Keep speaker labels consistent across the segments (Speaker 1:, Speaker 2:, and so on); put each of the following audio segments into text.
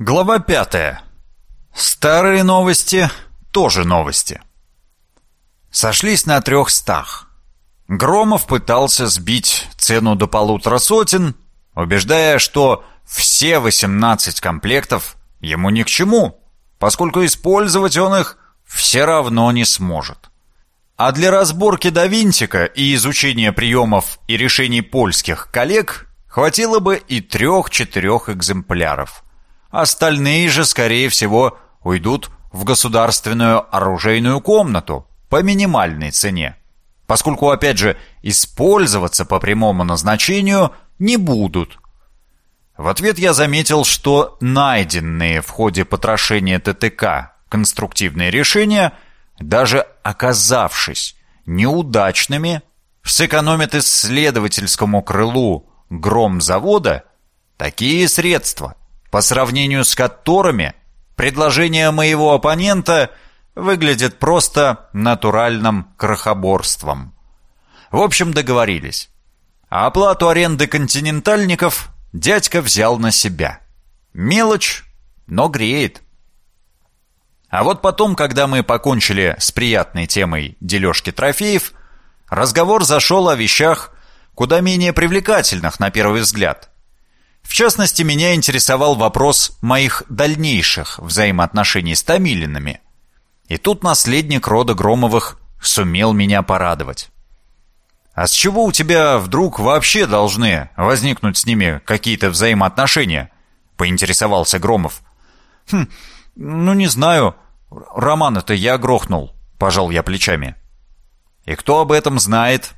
Speaker 1: Глава пятая. Старые новости тоже новости. Сошлись на трех стах. Громов пытался сбить цену до полутора сотен, убеждая, что все 18 комплектов ему ни к чему, поскольку использовать он их все равно не сможет. А для разборки до винтика и изучения приемов и решений польских коллег хватило бы и трех-четырех экземпляров. Остальные же, скорее всего, уйдут в государственную оружейную комнату по минимальной цене, поскольку, опять же, использоваться по прямому назначению не будут. В ответ я заметил, что найденные в ходе потрошения ТТК конструктивные решения, даже оказавшись неудачными, сэкономят исследовательскому крылу гром завода такие средства – по сравнению с которыми предложение моего оппонента выглядит просто натуральным крохоборством. В общем, договорились. А оплату аренды континентальников дядька взял на себя. Мелочь, но греет. А вот потом, когда мы покончили с приятной темой дележки трофеев, разговор зашел о вещах куда менее привлекательных на первый взгляд – в частности, меня интересовал вопрос моих дальнейших взаимоотношений с Томилинами. И тут наследник рода Громовых сумел меня порадовать. «А с чего у тебя вдруг вообще должны возникнуть с ними какие-то взаимоотношения?» — поинтересовался Громов. «Хм, ну не знаю. Романа-то я грохнул», — пожал я плечами. «И кто об этом знает?»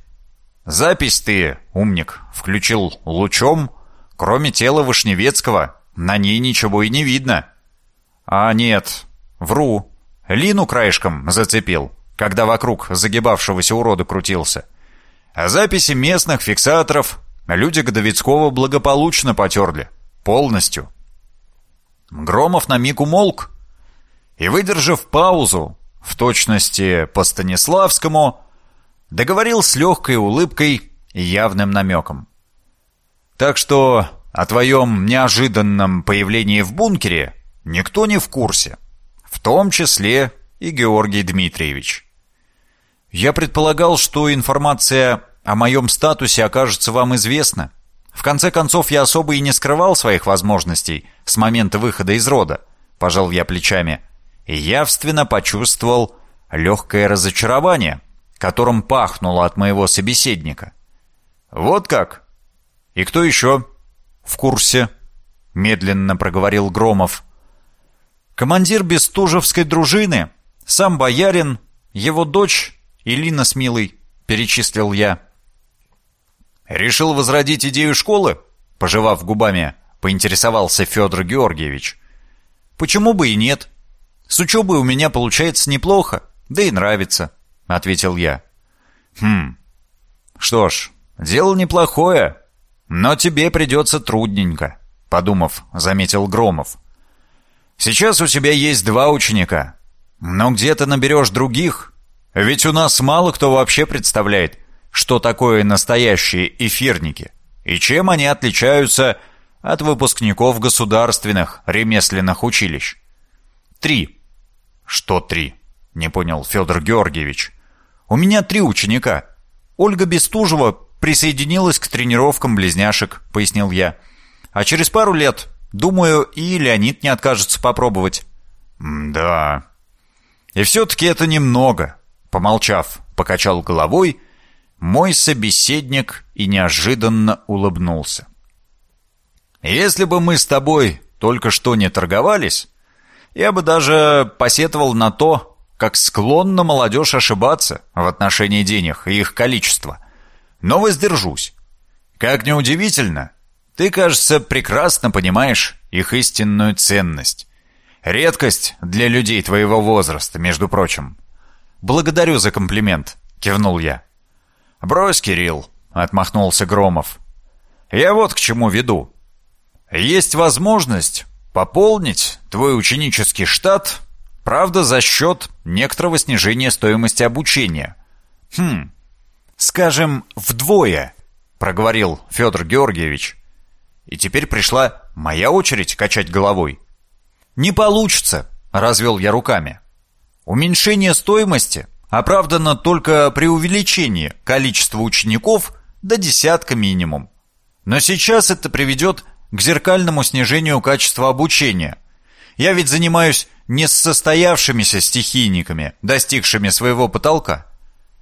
Speaker 1: «Запись ты, умник, включил лучом, Кроме тела Вышневецкого, на ней ничего и не видно. А нет, вру. Лину краешком зацепил, когда вокруг загибавшегося урода крутился. А записи местных фиксаторов люди Годовицкого благополучно потерли. Полностью. Громов на миг умолк и, выдержав паузу, в точности по Станиславскому, договорил с легкой улыбкой и явным намеком. Так что о твоем неожиданном появлении в бункере никто не в курсе, в том числе и Георгий Дмитриевич. Я предполагал, что информация о моем статусе окажется вам известна. В конце концов, я особо и не скрывал своих возможностей с момента выхода из рода, пожал я плечами, и явственно почувствовал легкое разочарование, которым пахнуло от моего собеседника. «Вот как?» «И кто еще?» «В курсе», — медленно проговорил Громов. «Командир Бестужевской дружины, сам боярин, его дочь Илина Смилый», — перечислил я. «Решил возродить идею школы?» — пожевав губами, поинтересовался Федор Георгиевич. «Почему бы и нет? С учебой у меня получается неплохо, да и нравится», — ответил я. «Хм, что ж, дело неплохое», «Но тебе придется трудненько», — подумав, заметил Громов. «Сейчас у тебя есть два ученика, но где ты наберешь других? Ведь у нас мало кто вообще представляет, что такое настоящие эфирники и чем они отличаются от выпускников государственных ремесленных училищ. Три. Что три? Не понял Федор Георгиевич. У меня три ученика. Ольга Бестужева присоединилась к тренировкам близняшек», — пояснил я. «А через пару лет, думаю, и Леонид не откажется попробовать». «Да». «И все-таки это немного», — помолчав, покачал головой, мой собеседник и неожиданно улыбнулся. «Если бы мы с тобой только что не торговались, я бы даже посетовал на то, как склонна молодежь ошибаться в отношении денег и их количества но воздержусь. Как ни удивительно, ты, кажется, прекрасно понимаешь их истинную ценность. Редкость для людей твоего возраста, между прочим. Благодарю за комплимент, кивнул я. Брось, Кирилл, отмахнулся Громов. Я вот к чему веду. Есть возможность пополнить твой ученический штат, правда, за счет некоторого снижения стоимости обучения. Хм, «Скажем, вдвое», — проговорил Федор Георгиевич. И теперь пришла моя очередь качать головой. «Не получится», — развел я руками. «Уменьшение стоимости оправдано только при увеличении количества учеников до десятка минимум. Но сейчас это приведет к зеркальному снижению качества обучения. Я ведь занимаюсь не с состоявшимися стихийниками, достигшими своего потолка.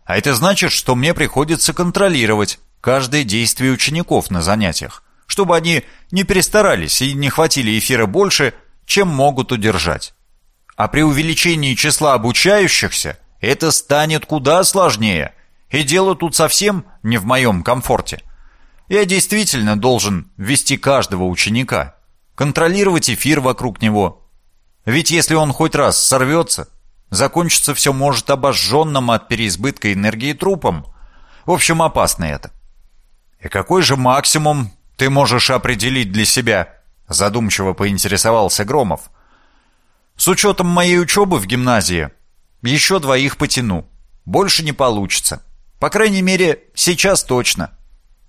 Speaker 1: А это значит, что мне приходится контролировать каждое действие учеников на занятиях, чтобы они не перестарались и не хватили эфира больше, чем могут удержать. А при увеличении числа обучающихся это станет куда сложнее, и дело тут совсем не в моем комфорте. Я действительно должен вести каждого ученика, контролировать эфир вокруг него. Ведь если он хоть раз сорвется, закончится все может обожженным от переизбытка энергии трупом. В общем, опасно это. «И какой же максимум ты можешь определить для себя?» Задумчиво поинтересовался Громов. «С учетом моей учебы в гимназии, еще двоих потяну. Больше не получится. По крайней мере, сейчас точно.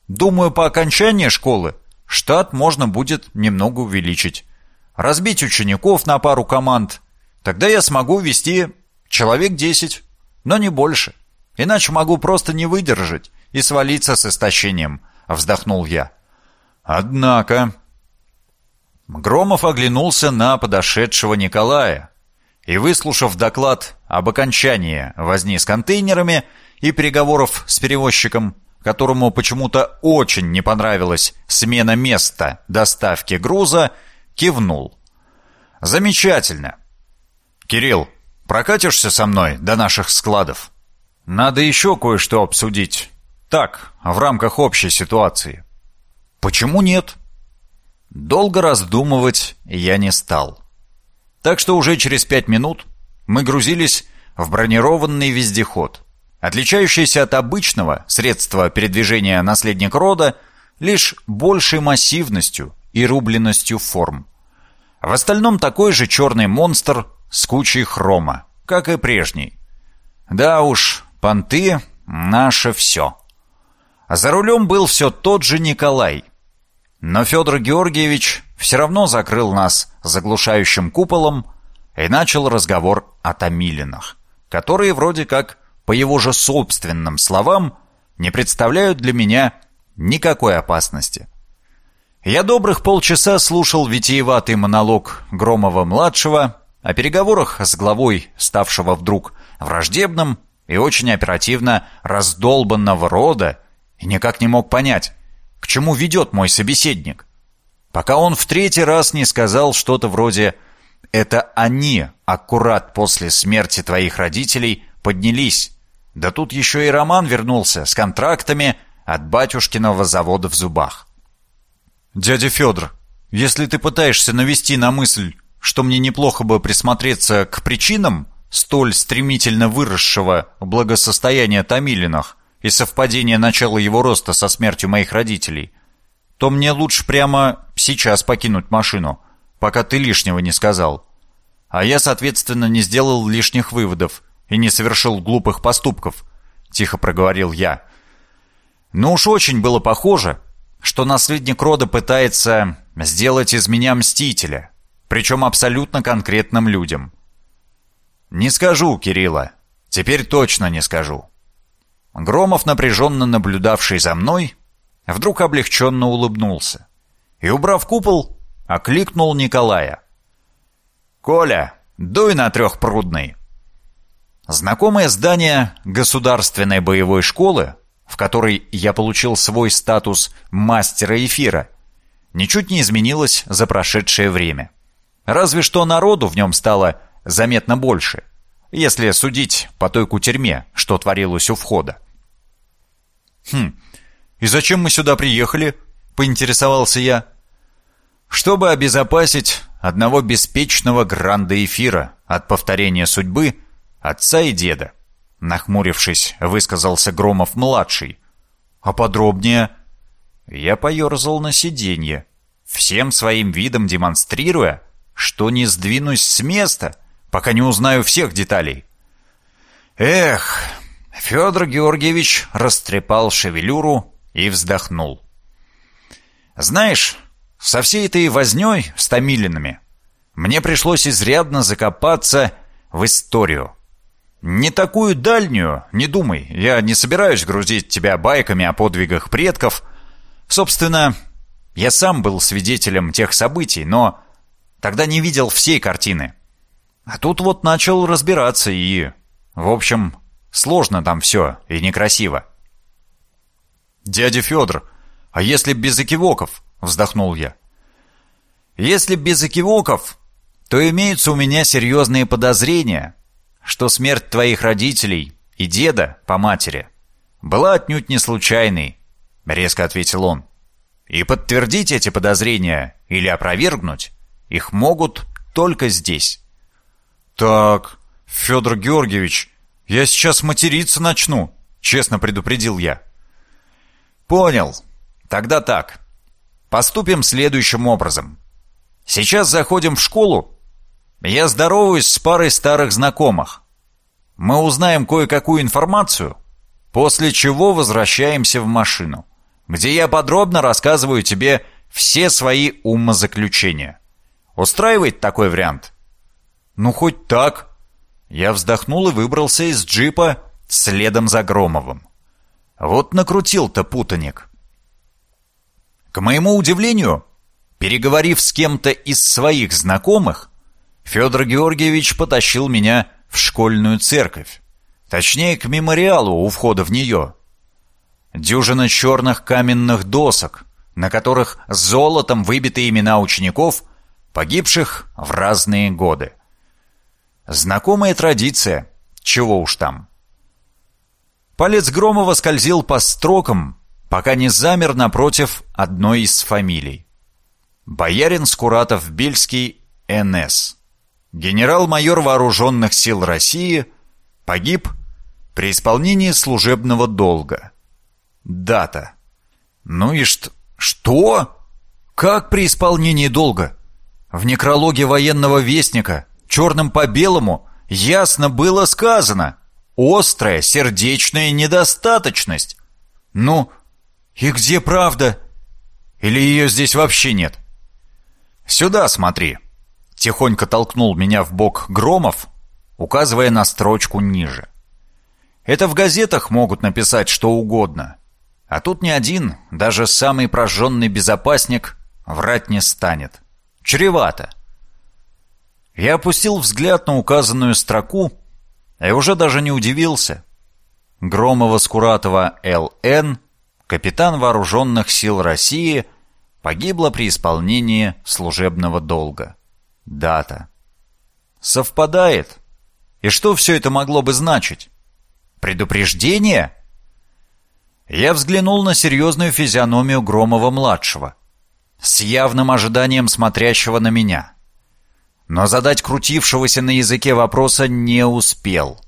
Speaker 1: Думаю, по окончании школы штат можно будет немного увеличить. Разбить учеников на пару команд. Тогда я смогу вести человек 10, но не больше. Иначе могу просто не выдержать и свалиться с истощением, вздохнул я. Однако... Громов оглянулся на подошедшего Николая и, выслушав доклад об окончании возни с контейнерами и переговоров с перевозчиком, которому почему-то очень не понравилась смена места доставки груза, кивнул. «Замечательно. Кирилл, прокатишься со мной до наших складов? Надо еще кое-что обсудить. Так, в рамках общей ситуации». «Почему нет?» Долго раздумывать я не стал. Так что уже через пять минут мы грузились в бронированный вездеход – отличающийся от обычного средства передвижения наследник рода лишь большей массивностью и рубленностью форм. В остальном такой же черный монстр с кучей хрома, как и прежний. Да уж, понты — наше все. А за рулем был все тот же Николай. Но Федор Георгиевич все равно закрыл нас заглушающим куполом и начал разговор о Томилинах, которые вроде как по его же собственным словам, не представляют для меня никакой опасности. Я добрых полчаса слушал витиеватый монолог Громова-младшего о переговорах с главой, ставшего вдруг враждебным и очень оперативно раздолбанного рода, и никак не мог понять, к чему ведет мой собеседник. Пока он в третий раз не сказал что-то вроде «это они, аккурат после смерти твоих родителей, поднялись, да тут еще и Роман вернулся с контрактами от батюшкиного завода в зубах. «Дядя Федор, если ты пытаешься навести на мысль, что мне неплохо бы присмотреться к причинам столь стремительно выросшего благосостояния Томилинах и совпадения начала его роста со смертью моих родителей, то мне лучше прямо сейчас покинуть машину, пока ты лишнего не сказал. А я, соответственно, не сделал лишних выводов и не совершил глупых поступков», — тихо проговорил я. «Но уж очень было похоже, что наследник рода пытается сделать из меня мстителя, причем абсолютно конкретным людям». «Не скажу, Кирилла. Теперь точно не скажу». Громов, напряженно наблюдавший за мной, вдруг облегченно улыбнулся и, убрав купол, окликнул Николая. «Коля, дуй на трехпрудный!» Знакомое здание государственной боевой школы, в которой я получил свой статус мастера эфира, ничуть не изменилось за прошедшее время. Разве что народу в нем стало заметно больше, если судить по той кутерьме, что творилось у входа. «Хм, и зачем мы сюда приехали?» — поинтересовался я. «Чтобы обезопасить одного беспечного гранда эфира от повторения судьбы — отца и деда. Нахмурившись, высказался Громов-младший. А подробнее? Я поерзал на сиденье, всем своим видом демонстрируя, что не сдвинусь с места, пока не узнаю всех деталей. Эх, Федор Георгиевич растрепал шевелюру и вздохнул. Знаешь, со всей этой вознёй с Томилинами мне пришлось изрядно закопаться в историю. Не такую дальнюю, не думай, я не собираюсь грузить тебя байками о подвигах предков. Собственно, я сам был свидетелем тех событий, но тогда не видел всей картины. А тут вот начал разбираться и... В общем, сложно там все и некрасиво. «Дядя Федор, а если без экивоков?» — вздохнул я. «Если без экивоков, то имеются у меня серьезные подозрения, что смерть твоих родителей и деда по матери была отнюдь не случайной», — резко ответил он. «И подтвердить эти подозрения или опровергнуть их могут только здесь». «Так, Федор Георгиевич, я сейчас материться начну», — честно предупредил я. «Понял. Тогда так. Поступим следующим образом. Сейчас заходим в школу. Я здороваюсь с парой старых знакомых. Мы узнаем кое-какую информацию, после чего возвращаемся в машину, где я подробно рассказываю тебе все свои умозаключения. Устраивает такой вариант? Ну, хоть так. Я вздохнул и выбрался из джипа следом за Громовым. Вот накрутил-то путаник. К моему удивлению, переговорив с кем-то из своих знакомых, Федор Георгиевич потащил меня в школьную церковь. Точнее, к мемориалу у входа в нее. Дюжина черных каменных досок, на которых золотом выбиты имена учеников, погибших в разные годы. Знакомая традиция, чего уж там. Палец Громова скользил по строкам, пока не замер напротив одной из фамилий. Боярин Скуратов-Бельский, Н.С. Генерал-майор Вооруженных сил России погиб при исполнении служебного долга. Дата. Ну и что? Что? Как при исполнении долга? В некрологе военного вестника, черным по белому, ясно было сказано – Острая сердечная недостаточность. Ну, и где правда? Или ее здесь вообще нет? Сюда смотри. Тихонько толкнул меня в бок Громов, указывая на строчку ниже. Это в газетах могут написать что угодно. А тут ни один, даже самый прожженный безопасник, врать не станет. Чревато. Я опустил взгляд на указанную строку и уже даже не удивился. Громова-Скуратова Л.Н., капитан Вооруженных сил России, погибла при исполнении служебного долга. Дата. Совпадает. И что все это могло бы значить? Предупреждение? Я взглянул на серьезную физиономию Громова-младшего, с явным ожиданием смотрящего на меня но задать крутившегося на языке вопроса не успел.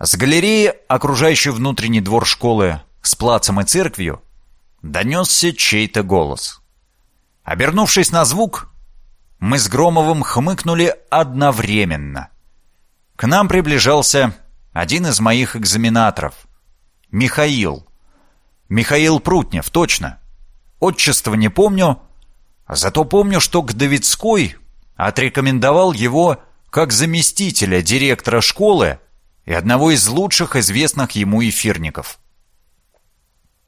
Speaker 1: С галереи, окружающей внутренний двор школы с плацем и церковью, донесся чей-то голос. Обернувшись на звук, мы с Громовым хмыкнули одновременно. К нам приближался один из моих экзаменаторов. Михаил. Михаил Прутнев, точно. Отчество не помню, зато помню, что к Давидской отрекомендовал его как заместителя директора школы и одного из лучших известных ему эфирников.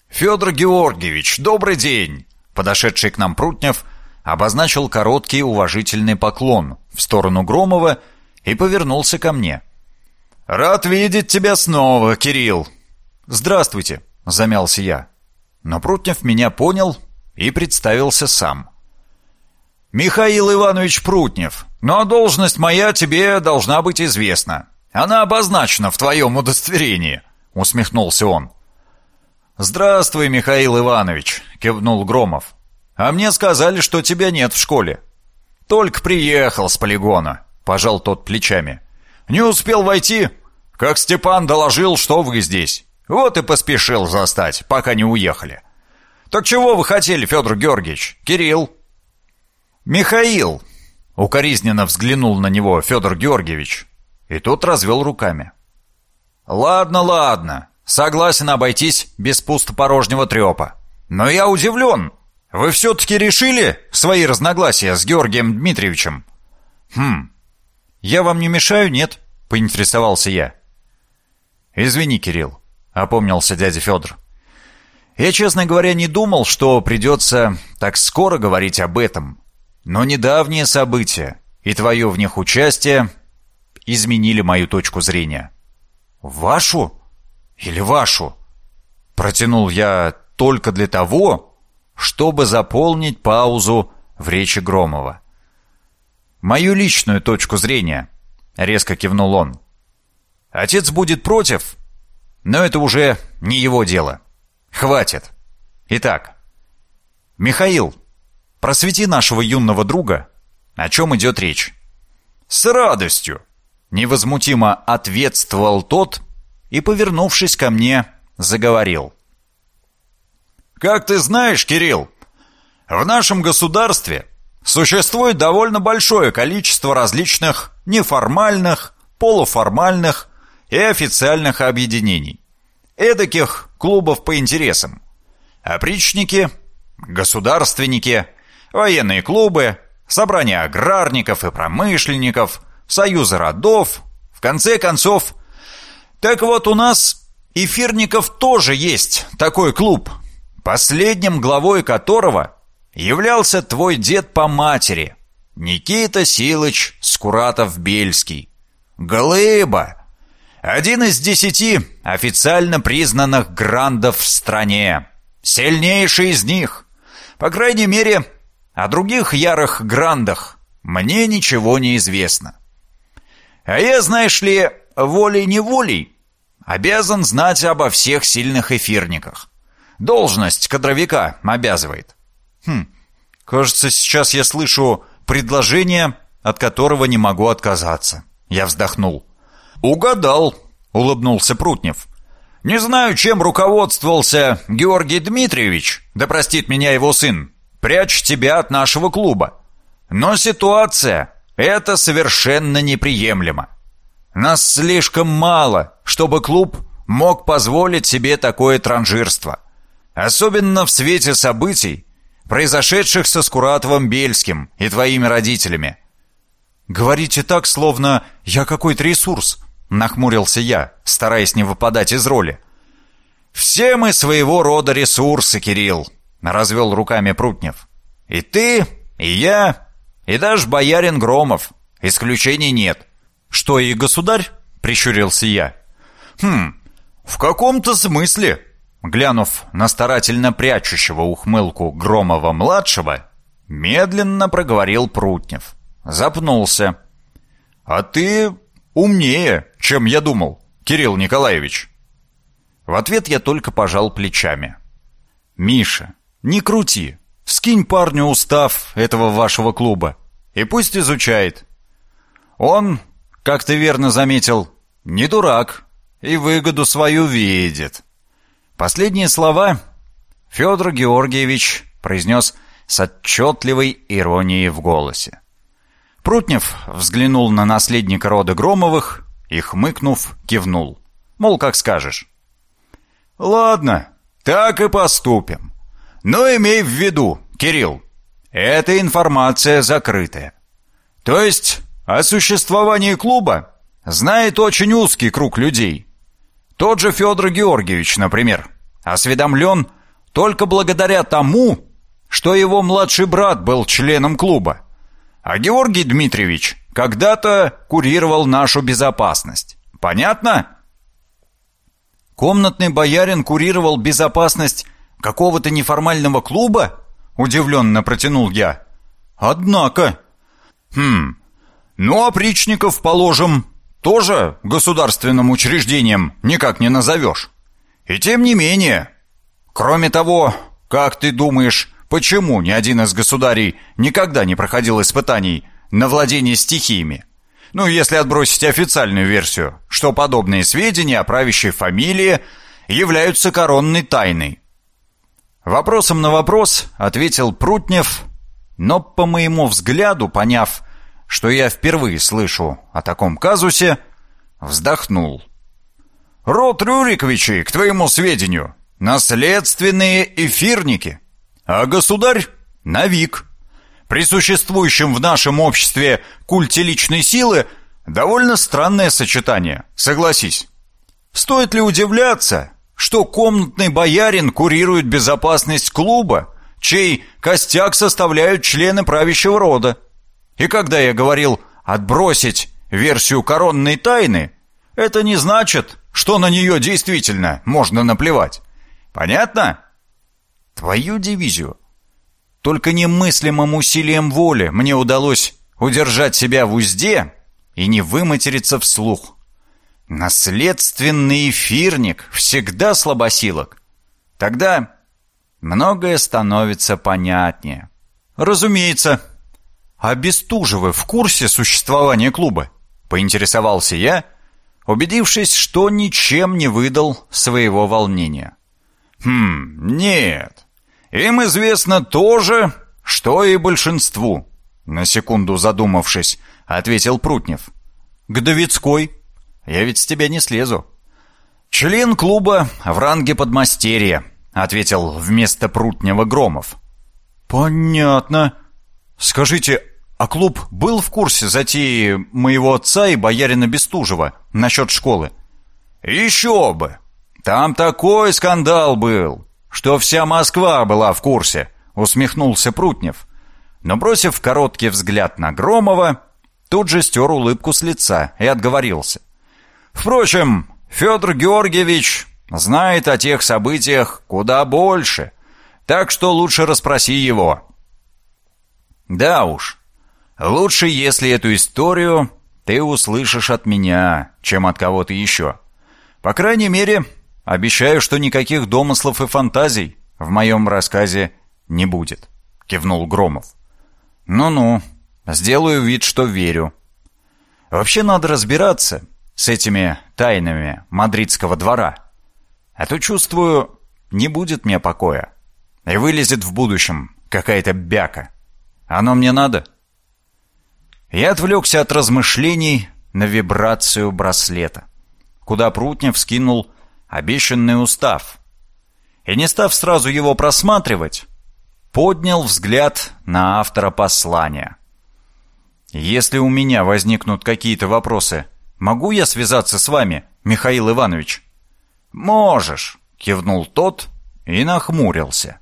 Speaker 1: «Федор Георгиевич, добрый день!» Подошедший к нам Прутнев обозначил короткий уважительный поклон в сторону Громова и повернулся ко мне. «Рад видеть тебя снова, Кирилл!» «Здравствуйте!» — замялся я. Но Прутнев меня понял и представился сам. «Михаил Иванович Прутнев, но должность моя тебе должна быть известна. Она обозначена в твоем удостоверении», — усмехнулся он. «Здравствуй, Михаил Иванович», — кивнул Громов. «А мне сказали, что тебя нет в школе». «Только приехал с полигона», — пожал тот плечами. «Не успел войти, как Степан доложил, что вы здесь. Вот и поспешил застать, пока не уехали». «Так чего вы хотели, Федор Георгиевич? Кирилл?» «Михаил!» — укоризненно взглянул на него Федор Георгиевич, и тот развел руками. «Ладно, ладно, согласен обойтись без пустопорожнего трепа. Но я удивлен. Вы все-таки решили свои разногласия с Георгием Дмитриевичем? «Хм, я вам не мешаю, нет?» — поинтересовался я. «Извини, Кирилл», — опомнился дядя Федор. «Я, честно говоря, не думал, что придется так скоро говорить об этом. Но недавние события и твое в них участие изменили мою точку зрения». «Вашу? Или вашу?» Протянул я только для того, чтобы заполнить паузу в речи Громова. «Мою личную точку зрения», — резко кивнул он. «Отец будет против, но это уже не его дело. Хватит. Итак, Михаил, просвети нашего юного друга, о чем идет речь». «С радостью», — невозмутимо ответствовал тот и, повернувшись ко мне, заговорил. «Как ты знаешь, Кирилл, в нашем государстве существует довольно большое количество различных неформальных, полуформальных и официальных объединений. Эдаких клубов по интересам. Опричники, государственники, военные клубы, собрания аграрников и промышленников, союзы родов, в конце концов. Так вот у нас эфирников тоже есть такой клуб, последним главой которого являлся твой дед по матери, Никита Силыч Скуратов-Бельский. Глыба! Один из десяти официально признанных грандов в стране. Сильнейший из них. По крайней мере, о других ярых грандах мне ничего не известно. А я, знаешь ли, волей-неволей обязан знать обо всех сильных эфирниках. Должность кадровика обязывает. Хм, кажется, сейчас я слышу предложение, от которого не могу отказаться. Я вздохнул. «Угадал», — улыбнулся Прутнев. «Не знаю, чем руководствовался Георгий Дмитриевич, да простит меня его сын, прячь тебя от нашего клуба. Но ситуация — это совершенно неприемлемо. Нас слишком мало, чтобы клуб мог позволить себе такое транжирство. Особенно в свете событий, произошедших со Скуратовым Бельским и твоими родителями. «Говорите так, словно я какой-то ресурс», — нахмурился я, стараясь не выпадать из роли. «Все мы своего рода ресурсы, Кирилл», — развел руками Прутнев. «И ты, и я, и даже боярин Громов. Исключений нет». «Что и государь?» — прищурился я. «Хм, в каком-то смысле», глянув на старательно прячущего ухмылку Громова-младшего, медленно проговорил Прутнев. Запнулся. «А ты умнее, чем я думал, Кирилл Николаевич». В ответ я только пожал плечами. «Миша, не крути. Скинь парню устав этого вашего клуба, и пусть изучает. Он, как ты верно заметил, не дурак и выгоду свою видит». Последние слова Федор Георгиевич произнес с отчетливой иронией в голосе. Прутнев взглянул на наследника рода Громовых и, хмыкнув, кивнул. Мол, как скажешь. «Ладно, так и поступим. Но имей в виду, Кирилл, эта информация закрытая. То есть о существовании клуба знает очень узкий круг людей, тот же Федор Георгиевич, например, осведомлен только благодаря тому, что его младший брат был членом клуба. А Георгий Дмитриевич когда-то курировал нашу безопасность. Понятно? Комнатный боярин курировал безопасность какого-то неформального клуба? Удивленно протянул я. Однако... Хм... Ну, опричников, положим, тоже государственным учреждением никак не назовешь. И тем не менее. Кроме того, как ты думаешь, почему ни один из государей никогда не проходил испытаний на владение стихиями? Ну, если отбросить официальную версию, что подобные сведения о правящей фамилии являются коронной тайной. Вопросом на вопрос ответил Прутнев, но, по моему взгляду, поняв, что я впервые слышу о таком казусе, вздохнул. «Род Рюриковичей, к твоему сведению, наследственные эфирники, а государь — навик. при существующем в нашем обществе культе личной силы довольно странное сочетание, согласись. Стоит ли удивляться, что комнатный боярин курирует безопасность клуба, чей костяк составляют члены правящего рода? И когда я говорил «отбросить версию коронной тайны», это не значит, что на нее действительно можно наплевать. Понятно? Твою дивизию. Только немыслимым усилием воли мне удалось удержать себя в узде и не выматериться вслух. Наследственный эфирник всегда слабосилок. Тогда многое становится понятнее. Разумеется. Бестужевы в курсе существования клуба? Поинтересовался я, убедившись, что ничем не выдал своего волнения. Хм, нет. Им известно то же, что и большинству. На секунду задумавшись, ответил Прутнев. К Давидской я ведь с тебя не слезу». «Член клуба в ранге подмастерья», — ответил вместо Прутнева Громов. «Понятно. Скажите, а клуб был в курсе затеи моего отца и боярина Бестужева насчет школы?» «Еще бы! Там такой скандал был, что вся Москва была в курсе», — усмехнулся Прутнев. Но, бросив короткий взгляд на Громова, тут же стер улыбку с лица и отговорился. Впрочем, Федор Георгиевич знает о тех событиях куда больше, так что лучше расспроси его. Да уж, лучше, если эту историю ты услышишь от меня, чем от кого-то еще. По крайней мере, обещаю, что никаких домыслов и фантазий в моем рассказе не будет», — кивнул Громов. «Ну-ну, сделаю вид, что верю. Вообще надо разбираться, с этими тайнами мадридского двора. А то, чувствую, не будет мне покоя. И вылезет в будущем какая-то бяка. Оно мне надо? Я отвлекся от размышлений на вибрацию браслета, куда Прутнев скинул обещанный устав. И не став сразу его просматривать, поднял взгляд на автора послания. Если у меня возникнут какие-то вопросы Могу я связаться с вами, Михаил Иванович?» «Можешь», — кивнул тот и нахмурился.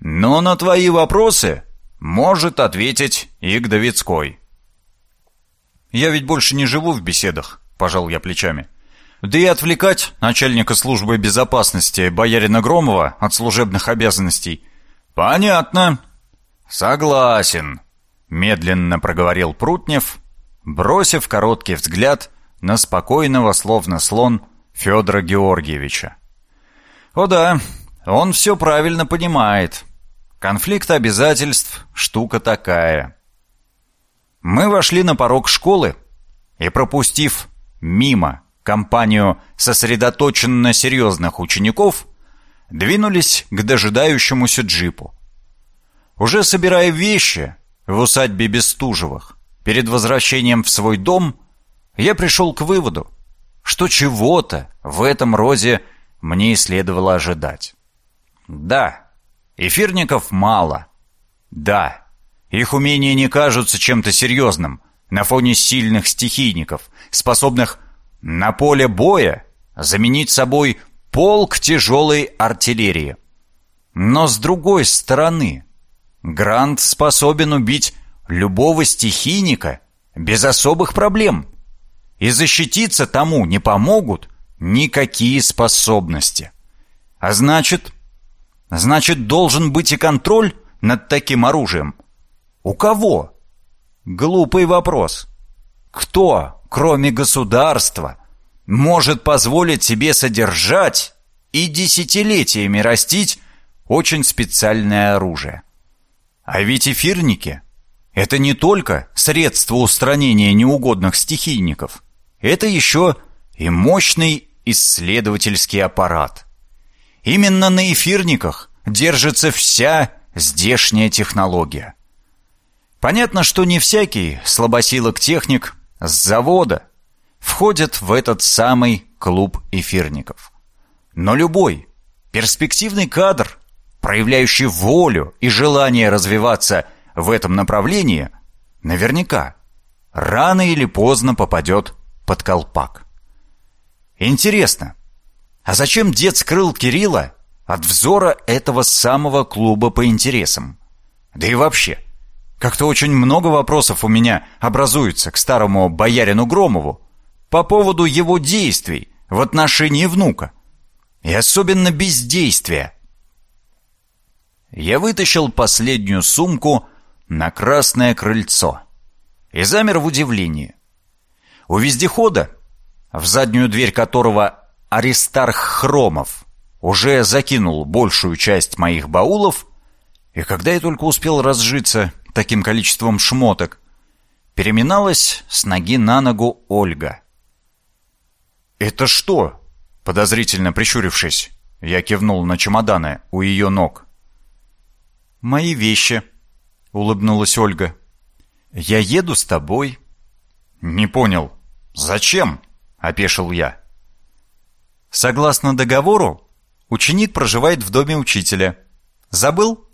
Speaker 1: «Но на твои вопросы может ответить и Гдовицкой». «Я ведь больше не живу в беседах», — пожал я плечами. «Да и отвлекать начальника службы безопасности боярина Громова от служебных обязанностей». «Понятно». «Согласен», — медленно проговорил Прутнев, бросив короткий взгляд на спокойного, словно слон, Федора Георгиевича. О да, он все правильно понимает. Конфликт обязательств — штука такая. Мы вошли на порог школы и, пропустив мимо компанию сосредоточенно серьезных учеников, двинулись к дожидающемуся джипу. Уже собирая вещи в усадьбе Бестужевых, перед возвращением в свой дом — я пришел к выводу, что чего-то в этом роде мне и следовало ожидать. Да, эфирников мало. Да, их умения не кажутся чем-то серьезным на фоне сильных стихийников, способных на поле боя заменить собой полк тяжелой артиллерии. Но с другой стороны, Грант способен убить любого стихийника без особых проблем – и защититься тому не помогут никакие способности. А значит, значит, должен быть и контроль над таким оружием. У кого? Глупый вопрос. Кто, кроме государства, может позволить себе содержать и десятилетиями растить очень специальное оружие? А ведь эфирники — это не только средство устранения неугодных стихийников — это еще и мощный исследовательский аппарат. Именно на эфирниках держится вся здешняя технология. Понятно, что не всякий слабосилок техник с завода входит в этот самый клуб эфирников. Но любой перспективный кадр, проявляющий волю и желание развиваться в этом направлении, наверняка, рано или поздно попадет под колпак. Интересно, а зачем дед скрыл Кирилла от взора этого самого клуба по интересам? Да и вообще, как-то очень много вопросов у меня образуется к старому боярину Громову по поводу его действий в отношении внука. И особенно бездействия. Я вытащил последнюю сумку на красное крыльцо и замер в удивлении. У вездехода, в заднюю дверь которого Аристарх Хромов уже закинул большую часть моих баулов, и когда я только успел разжиться таким количеством шмоток, переминалась с ноги на ногу Ольга. «Это что?» — подозрительно прищурившись, я кивнул на чемоданы у ее ног. «Мои вещи», — улыбнулась Ольга. «Я еду с тобой». «Не понял. Зачем?» — опешил я. «Согласно договору, ученик проживает в доме учителя. Забыл?»